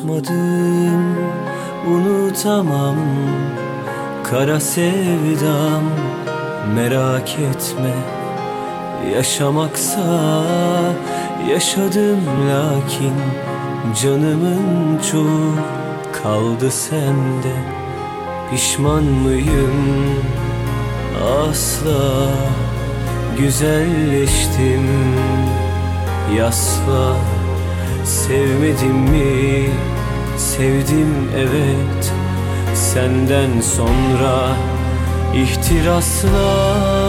Unutmadım, unutamam. Kara sevdam merak etme. Yaşamaksa yaşadım lakin Canımın çoğu kaldı sende. Pişman mıyım? Asla. Güzelleştim. Yasla. Sevmedim mi? Sevdim evet Senden sonra ihtirasla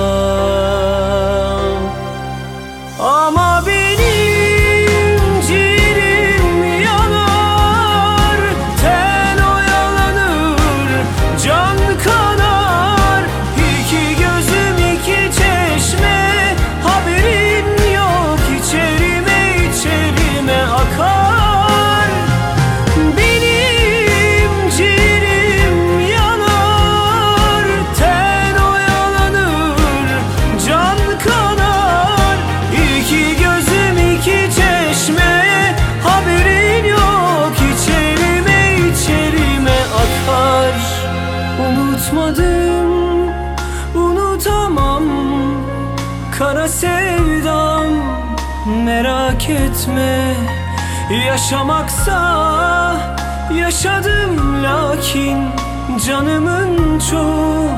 Unutmadım, unutamam. Kara sevdam merak etme. Yaşamaksa yaşadım lakin Canımın çoğu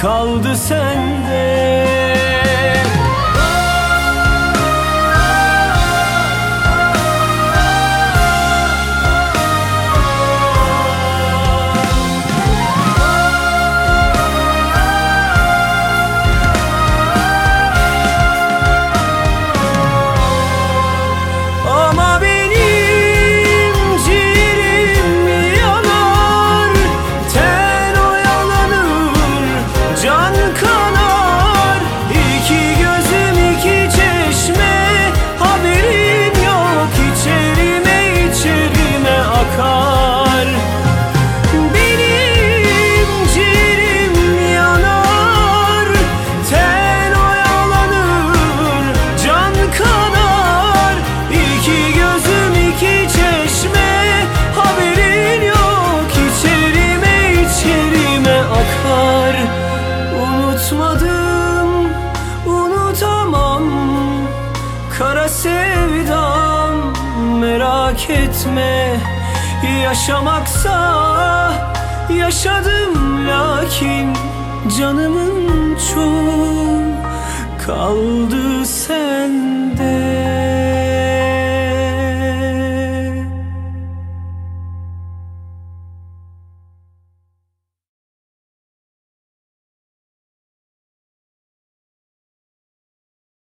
kaldı sende sevdam merak etme. Yaşamaksa yaşadım lakin Canımın çoğu kaldı sende